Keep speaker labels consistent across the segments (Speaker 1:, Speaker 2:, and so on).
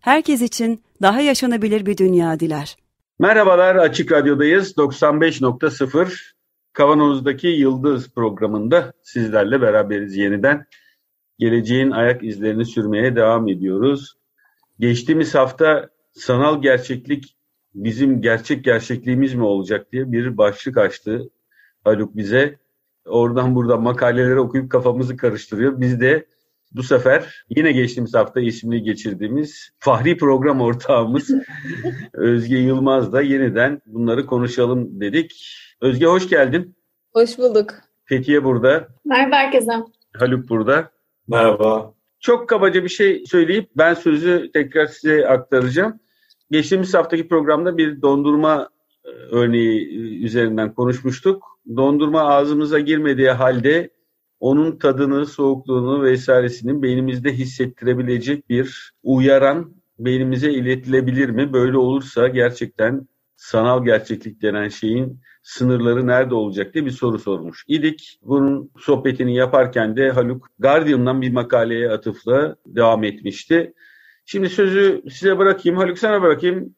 Speaker 1: herkes için daha yaşanabilir bir dünya diler.
Speaker 2: Merhabalar, Açık Radyo'dayız. 95.0 Kavanoz'daki Yıldız programında sizlerle beraberiz yeniden. Geleceğin ayak izlerini sürmeye devam ediyoruz. Geçtiğimiz hafta sanal gerçeklik bizim gerçek gerçekliğimiz mi olacak diye bir başlık açtı Haluk bize. Oradan buradan makaleleri okuyup kafamızı karıştırıyor. Biz de bu sefer yine geçtiğimiz hafta ismini geçirdiğimiz Fahri program ortağımız Özge Yılmaz da yeniden bunları konuşalım dedik. Özge hoş geldin.
Speaker 3: Hoş bulduk.
Speaker 2: Fethiye burada.
Speaker 3: Merhaba herkese.
Speaker 2: Haluk burada.
Speaker 4: Merhaba.
Speaker 2: Çok kabaca bir şey söyleyip ben sözü tekrar size aktaracağım. Geçtiğimiz haftaki programda bir dondurma e, örneği e, üzerinden konuşmuştuk. Dondurma ağzımıza girmediği halde onun tadını, soğukluğunu vesairesinin beynimizde hissettirebilecek bir uyaran beynimize iletilebilir mi? Böyle olursa gerçekten sanal gerçeklik denen şeyin sınırları nerede olacak diye bir soru sormuş idik. Bunun sohbetini yaparken de Haluk Guardian'dan bir makaleye atıfla devam etmişti. Şimdi sözü size bırakayım. Haluk sana bırakayım.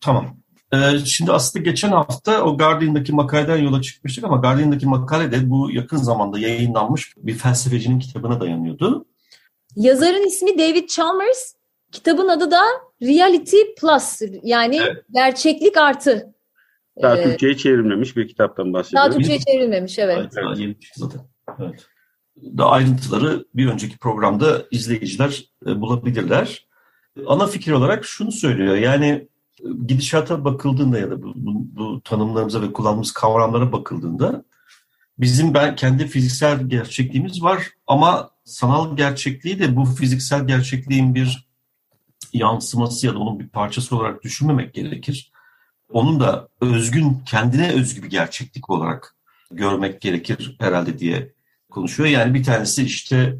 Speaker 4: Tamam. Ee, şimdi aslında geçen hafta o Guardian'daki makaleden yola çıkmıştık ama Guardian'daki makale de bu yakın zamanda yayınlanmış bir felsefecinin kitabına dayanıyordu.
Speaker 3: Yazarın ismi David Chalmers. Kitabın adı da Reality Plus yani evet. gerçeklik artı.
Speaker 2: Daha ee, Türkçe'ye çevrilmemiş bir kitaptan bahsediyoruz.
Speaker 3: Daha Türkçe'ye çevrilmemiş evet. evet.
Speaker 4: Yeni zaten. Evet. Daha ayrıntıları bir önceki programda izleyiciler e, bulabilirler. Ana fikir olarak şunu söylüyor yani gidişata bakıldığında ya da bu, bu, bu tanımlarımıza ve kullandığımız kavramlara bakıldığında bizim ben kendi fiziksel gerçekliğimiz var ama sanal gerçekliği de bu fiziksel gerçekliğin bir yansıması ya da onun bir parçası olarak düşünmemek gerekir. Onun da özgün, kendine özgü bir gerçeklik olarak görmek gerekir herhalde diye konuşuyor. Yani bir tanesi işte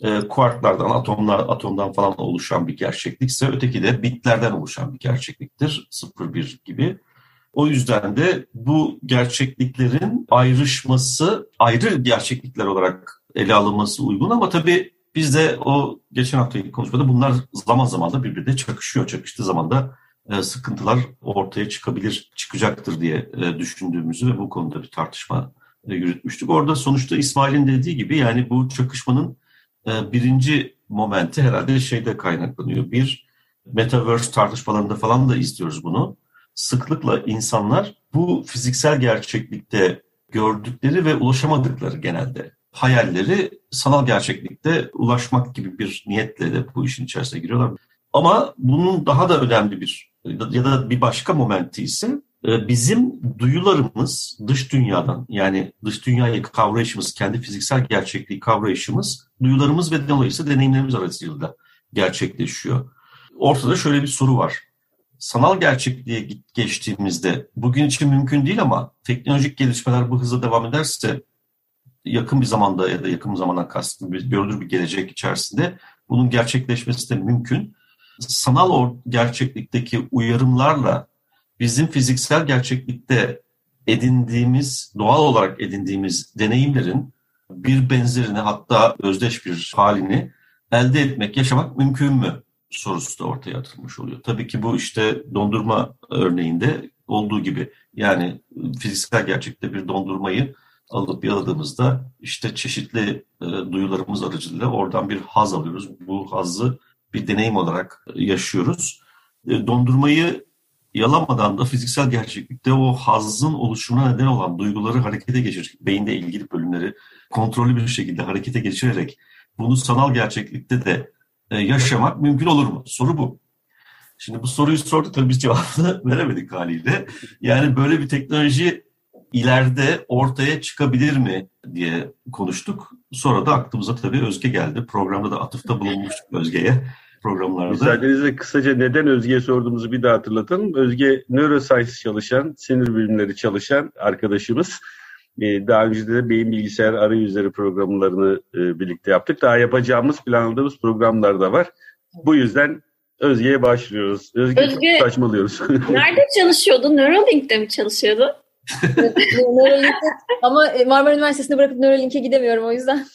Speaker 4: e, kuarklardan, atomlar, atomdan falan oluşan bir gerçeklikse öteki de bitlerden oluşan bir gerçekliktir. 0-1 gibi. O yüzden de bu gerçekliklerin ayrışması ayrı gerçeklikler olarak ele alınması uygun ama tabii biz de o geçen haftaki konuşmada bunlar zaman zaman da birbirine çakışıyor. Çakıştığı zaman da e, sıkıntılar ortaya çıkabilir, çıkacaktır diye e, düşündüğümüzü ve bu konuda bir tartışma e, yürütmüştük. Orada sonuçta İsmail'in dediği gibi yani bu çakışmanın birinci momenti herhalde şeyde kaynaklanıyor. Bir, Metaverse tartışmalarında falan da izliyoruz bunu. Sıklıkla insanlar bu fiziksel gerçeklikte gördükleri ve ulaşamadıkları genelde hayalleri sanal gerçeklikte ulaşmak gibi bir niyetle de bu işin içerisine giriyorlar. Ama bunun daha da önemli bir ya da bir başka momenti ise ee, bizim duyularımız dış dünyadan yani dış dünyayı kavrayışımız, kendi fiziksel gerçekliği kavrayışımız duyularımız ve dolayısıyla deneyimlerimiz arasında gerçekleşiyor. Ortada şöyle bir soru var. Sanal gerçekliğe geçtiğimizde bugün için mümkün değil ama teknolojik gelişmeler bu hızla devam ederse yakın bir zamanda ya da yakın zamana kastım bir görülür bir gelecek içerisinde bunun gerçekleşmesi de mümkün. Sanal gerçeklikteki uyarımlarla bizim fiziksel gerçeklikte edindiğimiz, doğal olarak edindiğimiz deneyimlerin bir benzerini hatta özdeş bir halini elde etmek, yaşamak mümkün mü sorusu da ortaya atılmış oluyor. Tabii ki bu işte dondurma örneğinde olduğu gibi yani fiziksel gerçekte bir dondurmayı alıp yaladığımızda işte çeşitli e, duyularımız aracılığıyla oradan bir haz alıyoruz. Bu hazzı bir deneyim olarak yaşıyoruz. E, dondurmayı yalamadan da fiziksel gerçeklikte o hazzın oluşumuna neden olan duyguları harekete geçirerek, beyinde ilgili bölümleri kontrollü bir şekilde harekete geçirerek bunu sanal gerçeklikte de e, yaşamak mümkün olur mu? Soru bu. Şimdi bu soruyu sorduk tabii biz cevabını veremedik haliyle. Yani böyle bir teknoloji ileride ortaya çıkabilir mi diye konuştuk. Sonra da aklımıza tabii Özge geldi. Programda da atıfta bulunmuştuk Özge'ye. programlarda.
Speaker 2: Müsaadenizle kısaca neden Özge'ye sorduğumuzu bir daha hatırlatalım. Özge neuroscience çalışan, sinir bilimleri çalışan arkadaşımız. Ee, daha önce de beyin bilgisayar arayüzleri programlarını e, birlikte yaptık. Daha yapacağımız, planladığımız programlar da var. Bu yüzden Özge'ye başlıyoruz. Özge, Özge saçmalıyoruz.
Speaker 5: Nerede çalışıyordun? Neuralink'te mi çalışıyordun?
Speaker 3: Ama Marmara Üniversitesi'nde bırakıp Neuralink'e gidemiyorum o yüzden.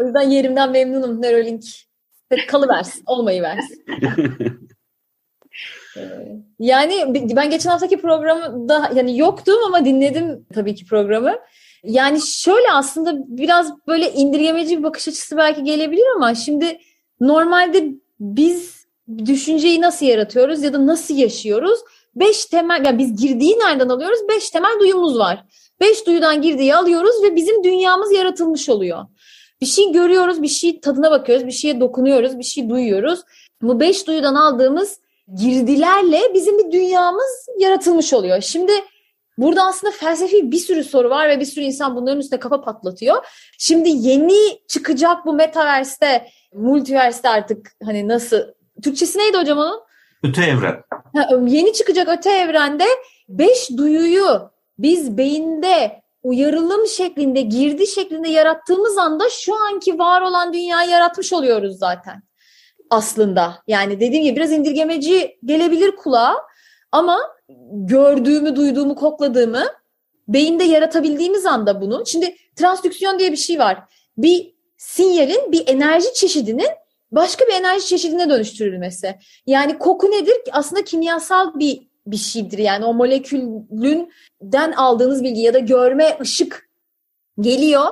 Speaker 3: O yüzden yerimden memnunum Neuralink. Kalıversin, olmayı versin. yani ben geçen haftaki programda yani yoktum ama dinledim tabii ki programı. Yani şöyle aslında biraz böyle indirgemeci bir bakış açısı belki gelebilir ama şimdi normalde biz düşünceyi nasıl yaratıyoruz ya da nasıl yaşıyoruz? Beş temel, yani biz girdiği nereden alıyoruz? Beş temel duyumuz var. Beş duyudan girdiği alıyoruz ve bizim dünyamız yaratılmış oluyor. Bir şey görüyoruz, bir şey tadına bakıyoruz, bir şeye dokunuyoruz, bir şey duyuyoruz. Bu beş duyudan aldığımız girdilerle bizim bir dünyamız yaratılmış oluyor. Şimdi burada aslında felsefi bir sürü soru var ve bir sürü insan bunların üstüne kafa patlatıyor. Şimdi yeni çıkacak bu metaverse'te, multiverse'te artık hani nasıl Türkçesi neydi hocam onun?
Speaker 4: Öte evren.
Speaker 3: Ha, yeni çıkacak öte evrende beş duyuyu biz beyinde uyarılım şeklinde, girdi şeklinde yarattığımız anda şu anki var olan dünyayı yaratmış oluyoruz zaten. Aslında yani dediğim gibi biraz indirgemeci gelebilir kulağa ama gördüğümü, duyduğumu, kokladığımı beyinde yaratabildiğimiz anda bunu. Şimdi transdüksiyon diye bir şey var. Bir sinyalin bir enerji çeşidinin başka bir enerji çeşidine dönüştürülmesi. Yani koku nedir? Aslında kimyasal bir bir şeydir. Yani o molekülünden aldığınız bilgi ya da görme ışık geliyor.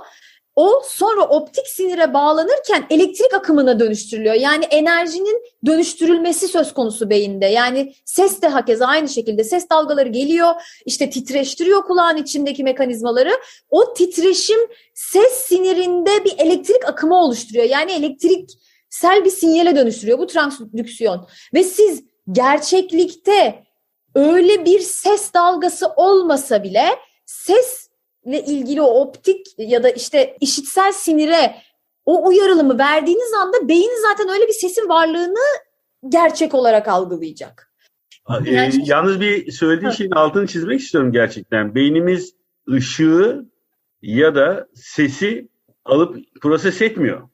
Speaker 3: O sonra optik sinire bağlanırken elektrik akımına dönüştürülüyor. Yani enerjinin dönüştürülmesi söz konusu beyinde. Yani ses de hakeza aynı şekilde ses dalgaları geliyor. işte titreştiriyor kulağın içindeki mekanizmaları. O titreşim ses sinirinde bir elektrik akımı oluşturuyor. Yani elektrik sel bir sinyale dönüştürüyor. Bu transdüksiyon. Ve siz gerçeklikte öyle bir ses dalgası olmasa bile sesle ilgili o optik ya da işte işitsel sinire o uyarılımı verdiğiniz anda beyin zaten öyle bir sesin varlığını gerçek olarak algılayacak.
Speaker 2: Ee, yani, yalnız bir söylediği şeyin altını çizmek istiyorum gerçekten. Beynimiz ışığı ya da sesi alıp proses etmiyor.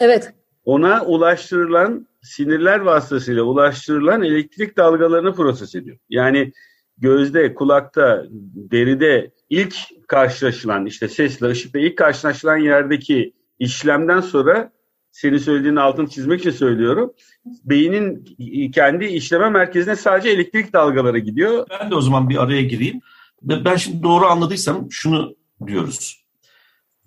Speaker 3: Evet
Speaker 2: ona ulaştırılan sinirler vasıtasıyla ulaştırılan elektrik dalgalarını proses ediyor. Yani gözde, kulakta, deride ilk karşılaşılan işte sesle, ışıkla ilk karşılaşılan yerdeki işlemden sonra senin söylediğin altını çizmek için söylüyorum. Beynin kendi işleme merkezine sadece elektrik dalgaları gidiyor.
Speaker 4: Ben de o zaman bir araya gireyim. Ben şimdi doğru anladıysam şunu diyoruz.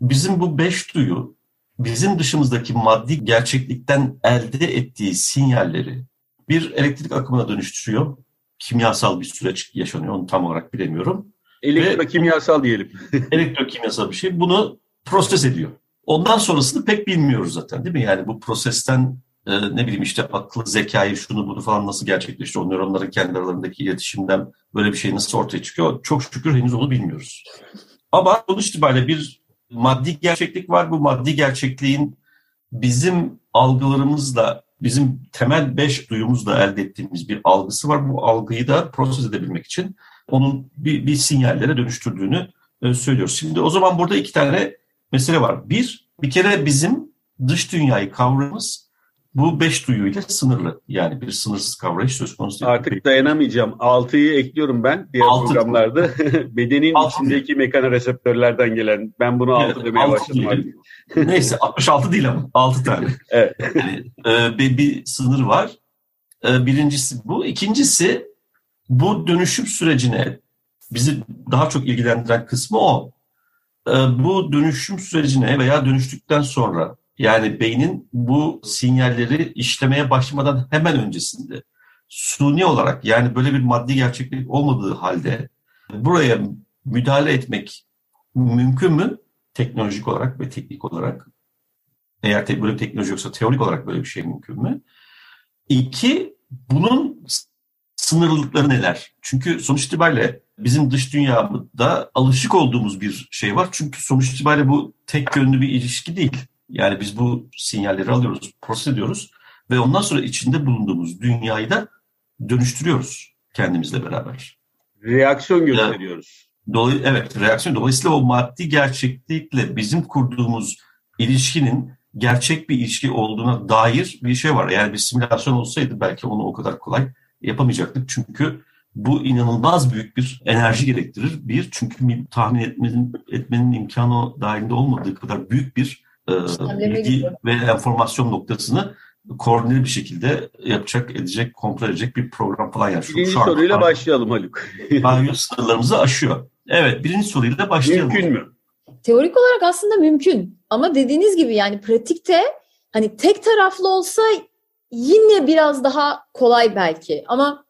Speaker 4: Bizim bu beş duyu bizim dışımızdaki maddi gerçeklikten elde ettiği sinyalleri bir elektrik akımına dönüştürüyor. Kimyasal bir süreç yaşanıyor. Onu tam olarak bilemiyorum.
Speaker 2: Elektrokimyasal diyelim.
Speaker 4: elektrokimyasal bir şey. Bunu proses ediyor. Ondan sonrasını pek bilmiyoruz zaten değil mi? Yani bu prosesten e, ne bileyim işte aklı, zekayı, şunu bunu falan nasıl gerçekleşiyor? O nöronların kendi aralarındaki iletişimden böyle bir şey nasıl ortaya çıkıyor? Çok şükür henüz onu bilmiyoruz. Ama sonuç itibariyle bir maddi gerçeklik var. Bu maddi gerçekliğin bizim algılarımızla, bizim temel beş duyumuzla elde ettiğimiz bir algısı var. Bu algıyı da proses edebilmek için onun bir, bir sinyallere dönüştürdüğünü e, söylüyoruz. Şimdi o zaman burada iki tane mesele var. Bir, bir kere bizim dış dünyayı kavramımız bu beş duyuyla sınırlı. Yani bir sınırsız kavrayış söz konusu
Speaker 2: değil. Artık dayanamayacağım. Altıyı ekliyorum ben diğer altı. programlarda. Bedenin altı içindeki değil. mekanoreseptörlerden gelen. Ben bunu altı evet, demeye altı başladım artık.
Speaker 4: Neyse 66 değil ama altı tane.
Speaker 2: evet.
Speaker 4: Yani, e, bir, bir sınır var. E, birincisi bu. İkincisi bu dönüşüm sürecine bizi daha çok ilgilendiren kısmı o. E, bu dönüşüm sürecine veya dönüştükten sonra yani beynin bu sinyalleri işlemeye başlamadan hemen öncesinde suni olarak yani böyle bir maddi gerçeklik olmadığı halde buraya müdahale etmek mümkün mü? Teknolojik olarak ve teknik olarak. Eğer te böyle bir teknoloji yoksa teorik olarak böyle bir şey mümkün mü? İki, bunun sınırlılıkları neler? Çünkü sonuç itibariyle bizim dış dünyada alışık olduğumuz bir şey var. Çünkü sonuç itibariyle bu tek yönlü bir ilişki değil. Yani biz bu sinyalleri alıyoruz, proses ediyoruz ve ondan sonra içinde bulunduğumuz dünyayı da dönüştürüyoruz kendimizle beraber.
Speaker 2: Reaksiyon gösteriyoruz.
Speaker 4: Dolay evet, reaksiyon. Dolayısıyla o maddi gerçeklikle bizim kurduğumuz ilişkinin gerçek bir ilişki olduğuna dair bir şey var. Yani bir simülasyon olsaydı belki onu o kadar kolay yapamayacaktık. Çünkü bu inanılmaz büyük bir enerji gerektirir. Bir, çünkü tahmin etmenin, etmenin imkanı dahilinde olmadığı kadar büyük bir e, bilgi ve enformasyon noktasını koordineli bir şekilde yapacak, edecek, kontrol edecek bir program falan yani.
Speaker 2: Birinci şu soruyla an, başlayalım Haluk.
Speaker 4: Banyo sınırlarımızı aşıyor. Evet, birinci soruyla başlayalım.
Speaker 2: Mümkün mü?
Speaker 3: Teorik olarak aslında mümkün. Ama dediğiniz gibi yani pratikte hani tek taraflı olsa yine biraz daha kolay belki. Ama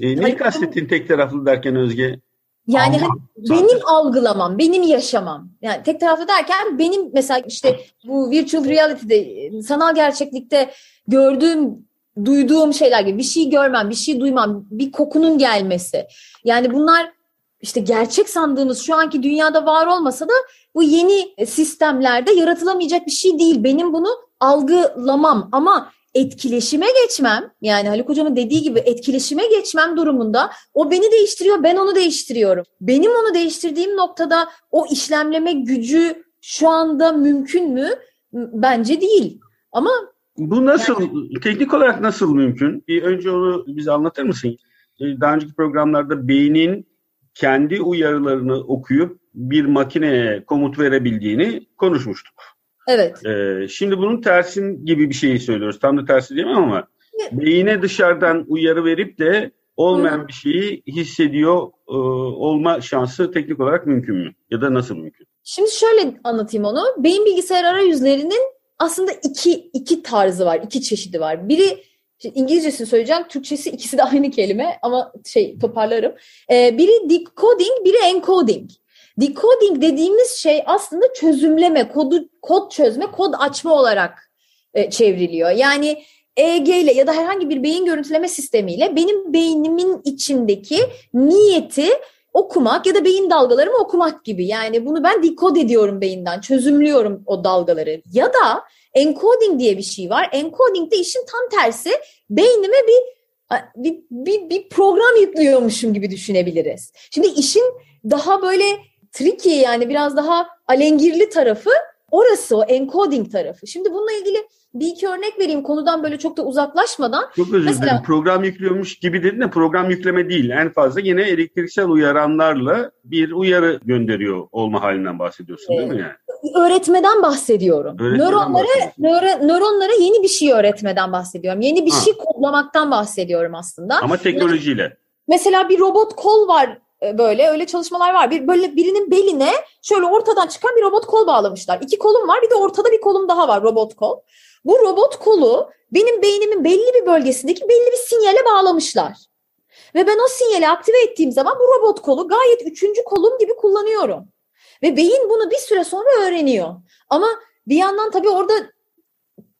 Speaker 2: e, neyi hani, kastettin tek taraflı derken Özge?
Speaker 3: Yani hani benim algılamam, benim yaşamam. Yani tek taraflı derken benim mesela işte bu virtual reality'de, sanal gerçeklikte gördüğüm, duyduğum şeyler gibi bir şey görmem, bir şey duymam, bir kokunun gelmesi. Yani bunlar işte gerçek sandığımız şu anki dünyada var olmasa da bu yeni sistemlerde yaratılamayacak bir şey değil. Benim bunu algılamam ama etkileşime geçmem yani Haluk Hocam'ın dediği gibi etkileşime geçmem durumunda o beni değiştiriyor ben onu değiştiriyorum. Benim onu değiştirdiğim noktada o işlemleme gücü şu anda mümkün mü? Bence değil. Ama
Speaker 2: bu nasıl yani, teknik olarak nasıl mümkün? Bir önce onu bize anlatır mısın? Ee, daha önceki programlarda beynin kendi uyarılarını okuyup bir makineye komut verebildiğini konuşmuştuk.
Speaker 3: Evet.
Speaker 2: Ee, şimdi bunun tersin gibi bir şeyi söylüyoruz. Tam da tersi diyemem ama evet. beyine dışarıdan uyarı verip de olmayan Hı. bir şeyi hissediyor e, olma şansı teknik olarak mümkün mü? Ya da nasıl mümkün?
Speaker 3: Şimdi şöyle anlatayım onu. Beyin bilgisayar arayüzlerinin aslında iki, iki tarzı var, iki çeşidi var. Biri İngilizcesini söyleyeceğim, Türkçesi ikisi de aynı kelime ama şey toparlarım. Ee, biri decoding, biri encoding. Decoding dediğimiz şey aslında çözümleme, kodu kod çözme, kod açma olarak e, çevriliyor. Yani EEG ile ya da herhangi bir beyin görüntüleme sistemiyle benim beynimin içindeki niyeti okumak ya da beyin dalgalarımı okumak gibi. Yani bunu ben dekod ediyorum beyinden, çözümlüyorum o dalgaları. Ya da encoding diye bir şey var. Encoding de işin tam tersi. Beynime bir bir, bir, bir program yüklüyormuşum gibi düşünebiliriz. Şimdi işin daha böyle tricky yani biraz daha alengirli tarafı orası o encoding tarafı. Şimdi bununla ilgili bir iki örnek vereyim konudan böyle çok da uzaklaşmadan.
Speaker 2: Çok özür Mesela, dilerim. Program yüklüyormuş gibi dedin de program yükleme değil. En fazla yine elektriksel uyaranlarla bir uyarı gönderiyor olma halinden bahsediyorsun değil mi yani?
Speaker 3: Öğretmeden bahsediyorum. Öğretmeden nöronlara, nöro, nöronlara yeni bir şey öğretmeden bahsediyorum. Yeni bir ha. şey kodlamaktan bahsediyorum aslında.
Speaker 2: Ama teknolojiyle.
Speaker 3: Mesela bir robot kol var böyle öyle çalışmalar var. Bir böyle birinin beline şöyle ortadan çıkan bir robot kol bağlamışlar. İki kolum var, bir de ortada bir kolum daha var robot kol. Bu robot kolu benim beynimin belli bir bölgesindeki belli bir sinyale bağlamışlar. Ve ben o sinyali aktive ettiğim zaman bu robot kolu gayet üçüncü kolum gibi kullanıyorum. Ve beyin bunu bir süre sonra öğreniyor. Ama bir yandan tabii orada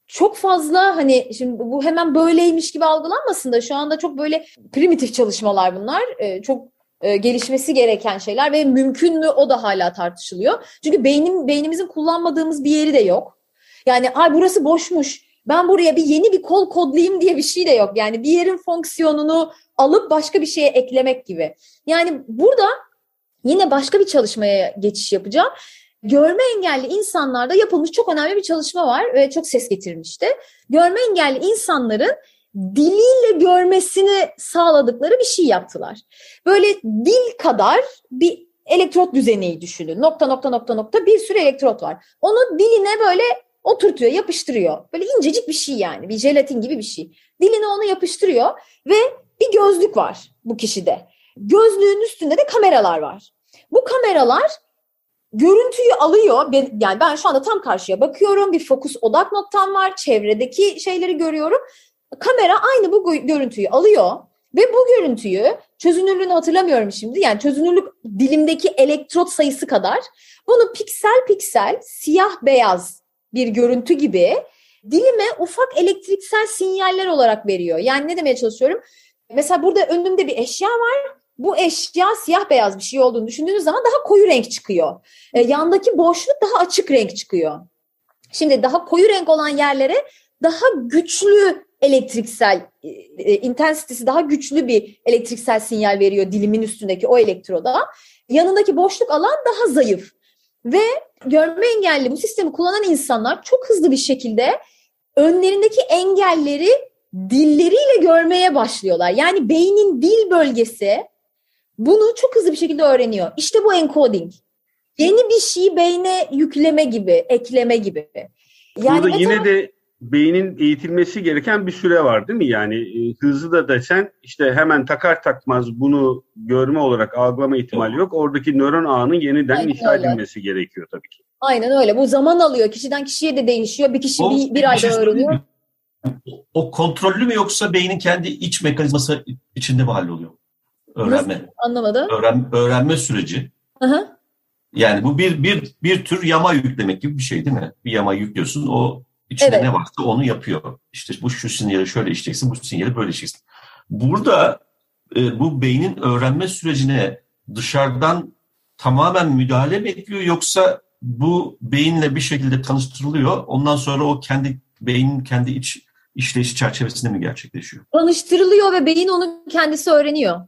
Speaker 3: çok fazla hani şimdi bu hemen böyleymiş gibi algılanmasın da şu anda çok böyle primitif çalışmalar bunlar. Ee, çok e, gelişmesi gereken şeyler ve mümkün mü o da hala tartışılıyor. Çünkü beynim beynimizin kullanmadığımız bir yeri de yok. Yani ay burası boşmuş. Ben buraya bir yeni bir kol kodlayayım diye bir şey de yok. Yani bir yerin fonksiyonunu alıp başka bir şeye eklemek gibi. Yani burada yine başka bir çalışmaya geçiş yapacağım. Görme engelli insanlarda yapılmış çok önemli bir çalışma var ve çok ses getirmişti. Görme engelli insanların diliyle görmesini sağladıkları bir şey yaptılar. Böyle dil kadar bir elektrot düzeneyi düşünün. Nokta nokta nokta nokta bir sürü elektrot var. Onu diline böyle oturtuyor, yapıştırıyor. Böyle incecik bir şey yani. Bir jelatin gibi bir şey. Diline onu yapıştırıyor ve bir gözlük var bu kişide. Gözlüğün üstünde de kameralar var. Bu kameralar görüntüyü alıyor. Yani ben şu anda tam karşıya bakıyorum. Bir fokus odak noktam var. Çevredeki şeyleri görüyorum kamera aynı bu görüntüyü alıyor ve bu görüntüyü çözünürlüğünü hatırlamıyorum şimdi. Yani çözünürlük dilimdeki elektrot sayısı kadar bunu piksel piksel siyah beyaz bir görüntü gibi dilime ufak elektriksel sinyaller olarak veriyor. Yani ne demeye çalışıyorum? Mesela burada önümde bir eşya var. Bu eşya siyah beyaz bir şey olduğunu düşündüğünüz zaman daha koyu renk çıkıyor. E, yandaki boşluk daha açık renk çıkıyor. Şimdi daha koyu renk olan yerlere daha güçlü elektriksel e, e, intensitesi daha güçlü bir elektriksel sinyal veriyor dilimin üstündeki o elektroda. Yanındaki boşluk alan daha zayıf. Ve görme engelli bu sistemi kullanan insanlar çok hızlı bir şekilde önlerindeki engelleri dilleriyle görmeye başlıyorlar. Yani beynin dil bölgesi bunu çok hızlı bir şekilde öğreniyor. İşte bu encoding. Yeni bir şeyi beyne yükleme gibi, ekleme gibi.
Speaker 2: Yani Burada yine de beynin eğitilmesi gereken bir süre var değil mi? Yani e, hızlı da desen işte hemen takar takmaz bunu görme olarak algılama ihtimali yok. Oradaki nöron ağının yeniden Aynen inşa öyle. edilmesi gerekiyor tabii ki.
Speaker 3: Aynen öyle. Bu zaman alıyor. Kişiden kişiye de değişiyor. Bir kişi o, bir, bir ayda şey öğreniyor.
Speaker 4: O kontrollü mü yoksa beynin kendi iç mekanizması içinde mi halloluyor? Öğrenme. Nasıl?
Speaker 3: Anlamadım.
Speaker 4: Öğren, öğrenme süreci. Hı hı. Yani bu bir bir bir tür yama yüklemek gibi bir şey değil mi? Bir yama yüklüyorsun. O içinde evet. ne varsa onu yapıyor. İşte bu şu sinyali şöyle işleyeceksin, bu sinyali böyle işleyeceksin. Burada e, bu beynin öğrenme sürecine dışarıdan tamamen müdahale mi ediyor yoksa bu beyinle bir şekilde tanıştırılıyor. Ondan sonra o kendi beynin kendi iç işleyişi çerçevesinde mi gerçekleşiyor?
Speaker 3: Tanıştırılıyor ve beyin onu kendisi öğreniyor.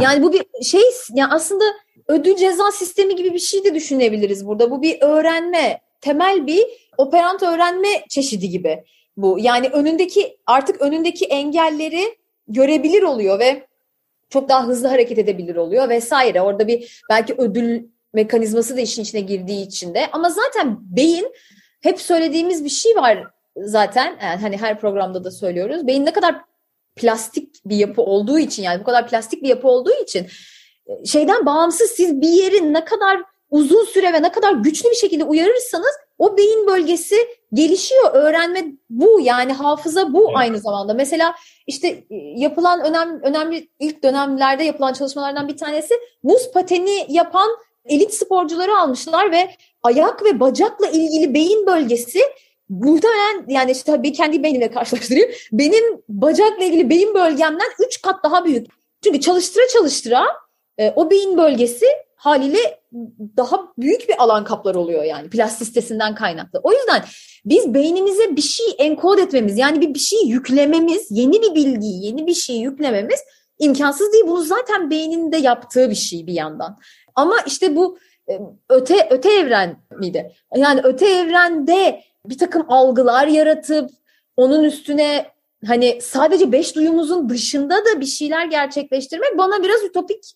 Speaker 3: Yani bu bir şey yani aslında ödül ceza sistemi gibi bir şey de düşünebiliriz burada. Bu bir öğrenme, temel bir operant öğrenme çeşidi gibi bu. Yani önündeki artık önündeki engelleri görebilir oluyor ve çok daha hızlı hareket edebilir oluyor vesaire. Orada bir belki ödül mekanizması da işin içine girdiği için de ama zaten beyin hep söylediğimiz bir şey var zaten yani hani her programda da söylüyoruz. Beyin ne kadar plastik bir yapı olduğu için yani bu kadar plastik bir yapı olduğu için şeyden bağımsız siz bir yerin ne kadar uzun süre ve ne kadar güçlü bir şekilde uyarırsanız o beyin bölgesi gelişiyor. Öğrenme bu yani hafıza bu evet. aynı zamanda. Mesela işte e, yapılan önemli, önemli ilk dönemlerde yapılan çalışmalardan bir tanesi buz pateni yapan elit sporcuları almışlar ve ayak ve bacakla ilgili beyin bölgesi muhtemelen yani işte tabii kendi beynimle karşılaştırayım. Benim bacakla ilgili beyin bölgemden 3 kat daha büyük. Çünkü çalıştıra çalıştıra e, o beyin bölgesi haliyle daha büyük bir alan kaplar oluyor yani plastistesinden kaynaklı. O yüzden biz beynimize bir şey enkod etmemiz yani bir, bir şey yüklememiz, yeni bir bilgiyi, yeni bir şey yüklememiz imkansız değil. Bunu zaten beyninde yaptığı bir şey bir yandan. Ama işte bu e, öte öte evren miydi? Yani öte evrende bir takım algılar yaratıp onun üstüne hani sadece beş duyumuzun dışında da bir şeyler gerçekleştirmek bana biraz ütopik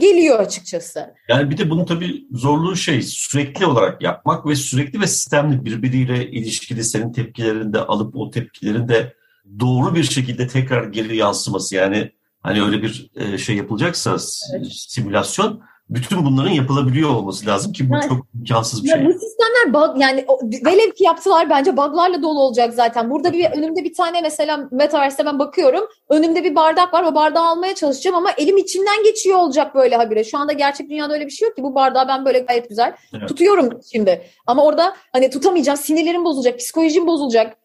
Speaker 3: geliyor açıkçası.
Speaker 4: Yani bir de bunun tabii zorluğu şey sürekli olarak yapmak ve sürekli ve sistemli birbiriyle ilişkili senin tepkilerini de alıp o tepkilerin de doğru bir şekilde tekrar geri yansıması yani hani öyle bir e, şey yapılacaksa evet. simülasyon bütün bunların yapılabiliyor olması lazım ki bu yani, çok imkansız bir şey.
Speaker 3: Bu sistemler bug yani velev ki yaptılar bence buglarla dolu olacak zaten. Burada bir önümde bir tane mesela Metaverse'de ben bakıyorum. Önümde bir bardak var. O bardağı almaya çalışacağım ama elim içinden geçiyor olacak böyle habire. Şu anda gerçek dünyada öyle bir şey yok ki. Bu bardağı ben böyle gayet güzel evet. tutuyorum şimdi. Ama orada hani tutamayacağım. Sinirlerim bozulacak. Psikolojim bozulacak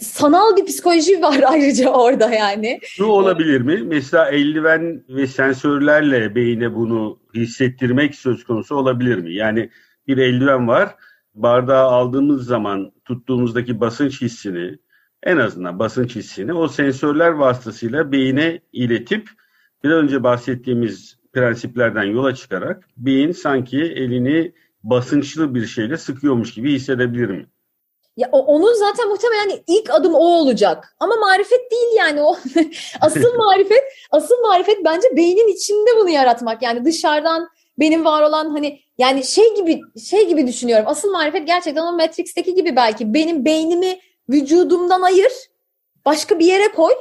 Speaker 3: sanal bir psikoloji var ayrıca orada yani.
Speaker 2: Şu olabilir mi? Mesela eldiven ve sensörlerle beyine bunu hissettirmek söz konusu olabilir mi? Yani bir eldiven var. Bardağı aldığımız zaman tuttuğumuzdaki basınç hissini en azından basınç hissini o sensörler vasıtasıyla beyine iletip bir önce bahsettiğimiz prensiplerden yola çıkarak beyin sanki elini basınçlı bir şeyle sıkıyormuş gibi hissedebilir mi?
Speaker 3: Ya onun zaten muhtemelen ilk adım o olacak. Ama marifet değil yani o. asıl marifet, asıl marifet bence beynin içinde bunu yaratmak. Yani dışarıdan benim var olan hani yani şey gibi şey gibi düşünüyorum. Asıl marifet gerçekten o Matrix'teki gibi belki benim beynimi vücudumdan ayır, başka bir yere koy.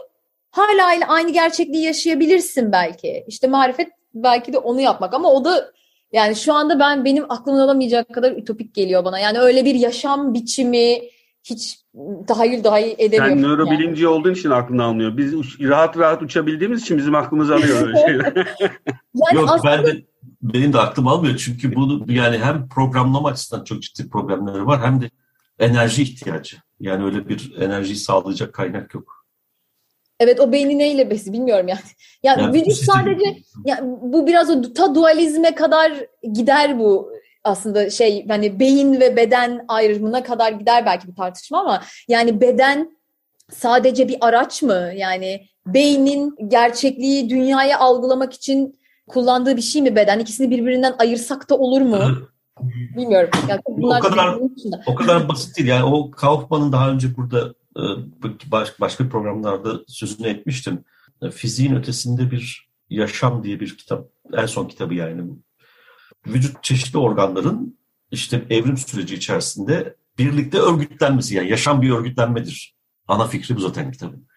Speaker 3: Hala aynı gerçekliği yaşayabilirsin belki. İşte marifet belki de onu yapmak ama o da yani şu anda ben benim aklımın alamayacak kadar ütopik geliyor bana. Yani öyle bir yaşam biçimi hiç tahayyül dahi edemiyorum.
Speaker 2: Sen nörobilimci yani. olduğun için aklını almıyor. Biz uç, rahat rahat uçabildiğimiz için bizim aklımız alıyor öyle şeyler.
Speaker 4: yani Yok aslında... ben de benim de aklım almıyor çünkü bunu yani hem programlama açısından çok ciddi problemleri var hem de enerji ihtiyacı. Yani öyle bir enerjiyi sağlayacak kaynak yok.
Speaker 3: Evet o beyni neyle besi bilmiyorum yani. Yani, yani vücut sadece yani bu biraz o ta dualizme kadar gider bu aslında şey hani beyin ve beden ayrımına kadar gider belki bir tartışma ama yani beden sadece bir araç mı? Yani beynin gerçekliği dünyayı algılamak için kullandığı bir şey mi beden? İkisini birbirinden ayırsak da olur mu? Bilmiyorum. Yani bunlar
Speaker 4: o kadar o kadar basit değil. Yani o Kaufman'ın daha önce burada başka programlarda sözünü etmiştim. E, fiziğin ötesinde bir yaşam diye bir kitap. En son kitabı yani. Vücut çeşitli organların işte evrim süreci içerisinde birlikte örgütlenmesi. Yani yaşam bir örgütlenmedir. Ana fikri bu zaten kitabın.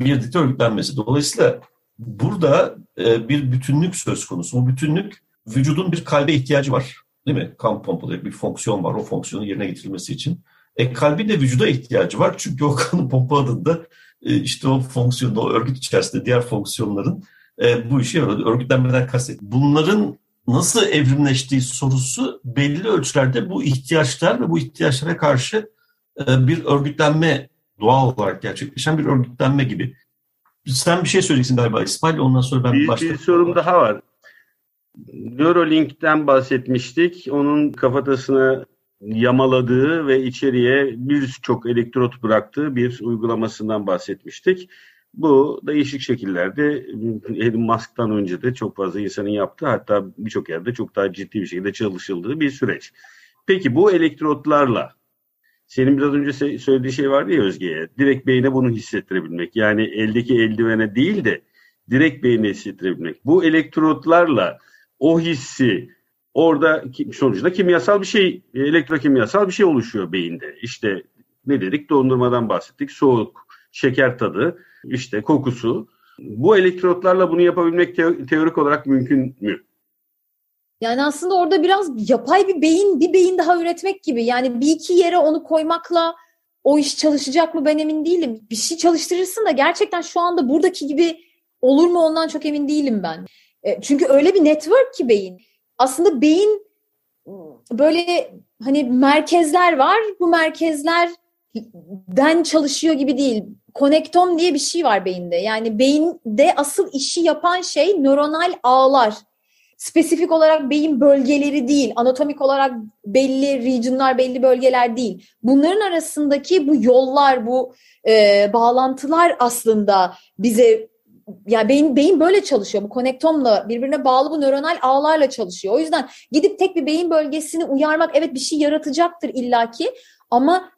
Speaker 4: Birlikte örgütlenmesi. Dolayısıyla burada e, bir bütünlük söz konusu. Bu bütünlük vücudun bir kalbe ihtiyacı var. Değil mi? Kan pompalayıp bir fonksiyon var. O fonksiyonu yerine getirilmesi için. E, kalbin de vücuda ihtiyacı var. Çünkü o kanı pompaladığında e, işte o fonksiyonda, o örgüt içerisinde diğer fonksiyonların e, bu işi yarıyor. Örgütlenmeden kastet. Bunların nasıl evrimleştiği sorusu belli ölçülerde bu ihtiyaçlar ve bu ihtiyaçlara karşı e, bir örgütlenme doğal olarak gerçekleşen bir örgütlenme gibi. Sen bir şey söyleyeceksin galiba İsmail ondan sonra ben
Speaker 2: bir,
Speaker 4: başka...
Speaker 2: Bir sorum daha var. Neuralink'ten bahsetmiştik. Onun kafatasına yamaladığı ve içeriye birçok elektrot bıraktığı bir uygulamasından bahsetmiştik. Bu değişik şekillerde Elon Musk'tan önce de çok fazla insanın yaptığı hatta birçok yerde çok daha ciddi bir şekilde çalışıldığı bir süreç. Peki bu elektrotlarla senin biraz önce söylediği şey vardı ya Özge'ye. Direkt beyne bunu hissettirebilmek. Yani eldeki eldivene değil de direkt beyne hissettirebilmek. Bu elektrotlarla o hissi orada sonucunda kimyasal bir şey, elektrokimyasal bir şey oluşuyor beyinde. İşte ne dedik? Dondurmadan bahsettik. Soğuk, şeker tadı, işte kokusu. Bu elektrotlarla bunu yapabilmek teorik olarak mümkün mü?
Speaker 3: Yani aslında orada biraz yapay bir beyin, bir beyin daha üretmek gibi. Yani bir iki yere onu koymakla o iş çalışacak mı ben emin değilim. Bir şey çalıştırırsın da gerçekten şu anda buradaki gibi olur mu ondan çok emin değilim ben. E, çünkü öyle bir network ki beyin. Aslında beyin böyle hani merkezler var. Bu merkezlerden çalışıyor gibi değil. Konektom diye bir şey var beyinde. Yani beyinde asıl işi yapan şey nöronal ağlar spesifik olarak beyin bölgeleri değil, anatomik olarak belli regionlar, belli bölgeler değil. Bunların arasındaki bu yollar, bu e, bağlantılar aslında bize yani beyin, beyin böyle çalışıyor. Bu konektomla birbirine bağlı bu nöronal ağlarla çalışıyor. O yüzden gidip tek bir beyin bölgesini uyarmak evet bir şey yaratacaktır illaki ama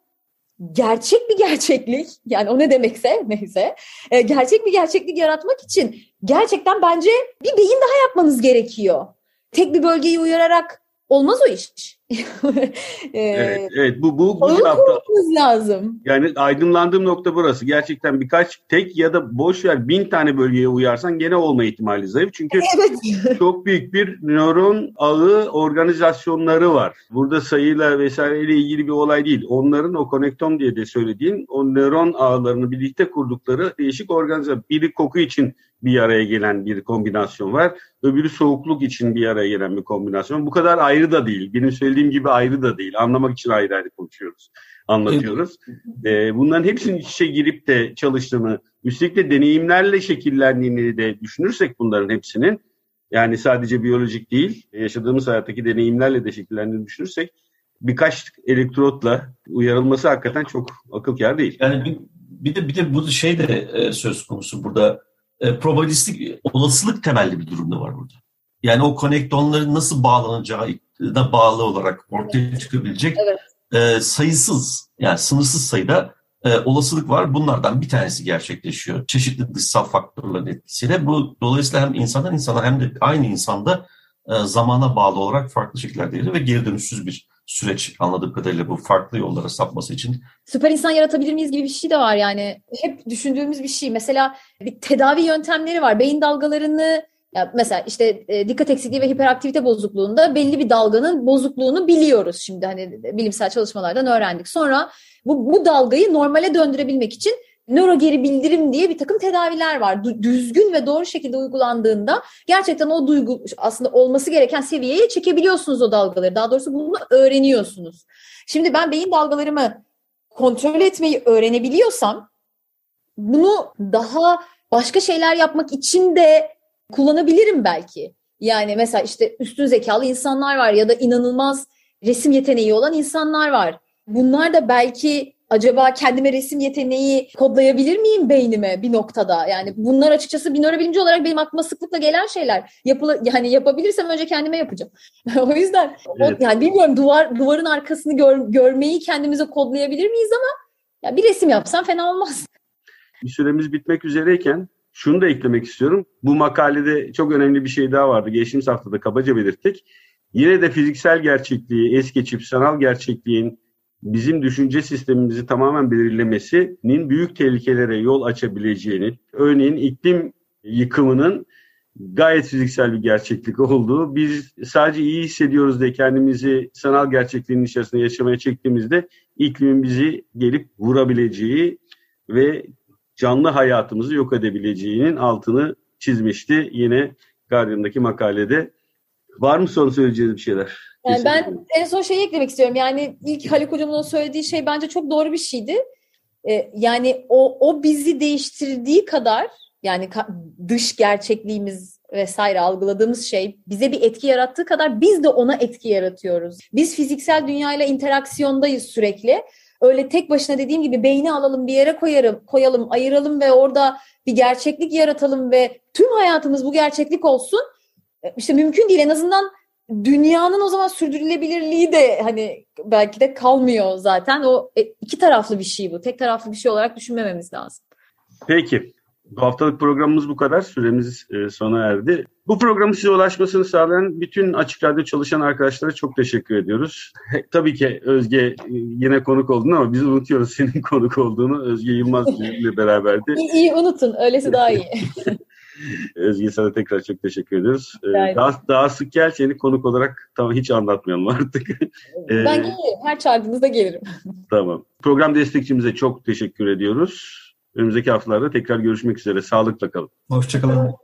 Speaker 3: gerçek bir gerçeklik yani o ne demekse neyse e, gerçek bir gerçeklik yaratmak için gerçekten bence bir beyin daha yapmanız gerekiyor. Tek bir bölgeyi uyararak olmaz o iş.
Speaker 2: Ee, evet, evet bu bu bu
Speaker 3: hafta lazım.
Speaker 2: Yani aydınlandığım nokta burası. Gerçekten birkaç tek ya da boş ver bin tane bölgeye uyarsan gene olma ihtimali zayıf. Çünkü evet. çok büyük bir nöron ağı organizasyonları var. Burada sayıyla vesaireyle ilgili bir olay değil. Onların o konektom diye de söylediğin o nöron ağlarını birlikte kurdukları değişik organizasyon. Biri koku için bir araya gelen bir kombinasyon var. Öbürü soğukluk için bir araya gelen bir kombinasyon. Bu kadar ayrı da değil. Benim söylediğim gibi ayrı da değil. Anlamak için ayrı ayrı konuşuyoruz, anlatıyoruz. Evet. bunların hepsinin iç içe girip de çalıştığını, üstelik de deneyimlerle şekillendiğini de düşünürsek bunların hepsinin, yani sadece biyolojik değil, yaşadığımız hayattaki deneyimlerle de şekillendiğini düşünürsek, birkaç elektrotla uyarılması hakikaten çok akıl kâr değil.
Speaker 4: Yani bir, bir de bir de bu şey de e, söz konusu burada e, probabilistik olasılık temelli bir durumda var burada. Yani o konektonların nasıl bağlanacağına bağlı olarak ortaya çıkabilecek evet. e, sayısız yani sınırsız sayıda e, olasılık var. Bunlardan bir tanesi gerçekleşiyor. Çeşitli dışsal faktörlerin etkisiyle. Bu dolayısıyla hem insandan insana hem de aynı insanda e, zamana bağlı olarak farklı şekillerde ve geri dönüşsüz bir süreç anladığım kadarıyla bu farklı yollara sapması için.
Speaker 3: Süper insan yaratabilir miyiz gibi bir şey de var yani. Hep düşündüğümüz bir şey. Mesela bir tedavi yöntemleri var. Beyin dalgalarını mesela işte e, dikkat eksikliği ve hiperaktivite bozukluğunda belli bir dalganın bozukluğunu biliyoruz şimdi hani bilimsel çalışmalardan öğrendik. Sonra bu, bu dalgayı normale döndürebilmek için nöro geri bildirim diye bir takım tedaviler var. Düzgün ve doğru şekilde uygulandığında gerçekten o duygu aslında olması gereken seviyeye çekebiliyorsunuz o dalgaları. Daha doğrusu bunu öğreniyorsunuz. Şimdi ben beyin dalgalarımı kontrol etmeyi öğrenebiliyorsam bunu daha başka şeyler yapmak için de kullanabilirim belki. Yani mesela işte üstün zekalı insanlar var ya da inanılmaz resim yeteneği olan insanlar var. Bunlar da belki acaba kendime resim yeteneği kodlayabilir miyim beynime bir noktada? Yani bunlar açıkçası bir nörobilimci olarak benim aklıma sıklıkla gelen şeyler. Yapılı, yani yapabilirsem önce kendime yapacağım. o yüzden
Speaker 2: Evet.
Speaker 3: o, yani bilmiyorum duvar duvarın arkasını gör, görmeyi kendimize kodlayabilir miyiz ama ya bir resim yapsam fena olmaz.
Speaker 2: bir süremiz bitmek üzereyken şunu da eklemek istiyorum. Bu makalede çok önemli bir şey daha vardı. Geçtiğimiz haftada kabaca belirttik. Yine de fiziksel gerçekliği es geçip sanal gerçekliğin bizim düşünce sistemimizi tamamen belirlemesinin büyük tehlikelere yol açabileceğini, örneğin iklim yıkımının gayet fiziksel bir gerçeklik olduğu, biz sadece iyi hissediyoruz diye kendimizi sanal gerçekliğin içerisinde yaşamaya çektiğimizde iklimin bizi gelip vurabileceği ve canlı hayatımızı yok edebileceğinin altını çizmişti yine Guardian'daki makalede. Var mı son söyleyeceğiniz bir şeyler?
Speaker 3: Yani ben en son şeyi eklemek istiyorum. Yani ilk Haluk Hocam'ın söylediği şey bence çok doğru bir şeydi. Ee, yani o, o bizi değiştirdiği kadar yani dış gerçekliğimiz vesaire algıladığımız şey bize bir etki yarattığı kadar biz de ona etki yaratıyoruz. Biz fiziksel dünyayla interaksiyondayız sürekli. Öyle tek başına dediğim gibi beyni alalım bir yere koyarım, koyalım, ayıralım ve orada bir gerçeklik yaratalım ve tüm hayatımız bu gerçeklik olsun. E, İşte mümkün değil en azından dünyanın o zaman sürdürülebilirliği de hani belki de kalmıyor zaten. O e, iki taraflı bir şey bu. Tek taraflı bir şey olarak düşünmememiz lazım.
Speaker 2: Peki. Bu haftalık programımız bu kadar. Süremiz e, sona erdi. Bu programın size ulaşmasını sağlayan bütün Açık Radyo çalışan arkadaşlara çok teşekkür ediyoruz. Tabii ki Özge e, yine konuk oldun ama biz unutuyoruz senin konuk olduğunu. Özge Yılmaz bizimle beraberdi.
Speaker 3: İyi, iyi unutun. Öylesi daha iyi.
Speaker 2: Özge sana tekrar çok teşekkür ediyoruz. Ee,
Speaker 3: ederim.
Speaker 2: daha, daha sık gel seni konuk olarak tamam hiç anlatmayalım artık. Ee,
Speaker 3: ben gelirim. Her çağırdığınızda gelirim.
Speaker 2: Tamam. Program destekçimize çok teşekkür ediyoruz. Önümüzdeki haftalarda tekrar görüşmek üzere. Sağlıkla kalın.
Speaker 6: Hoşçakalın.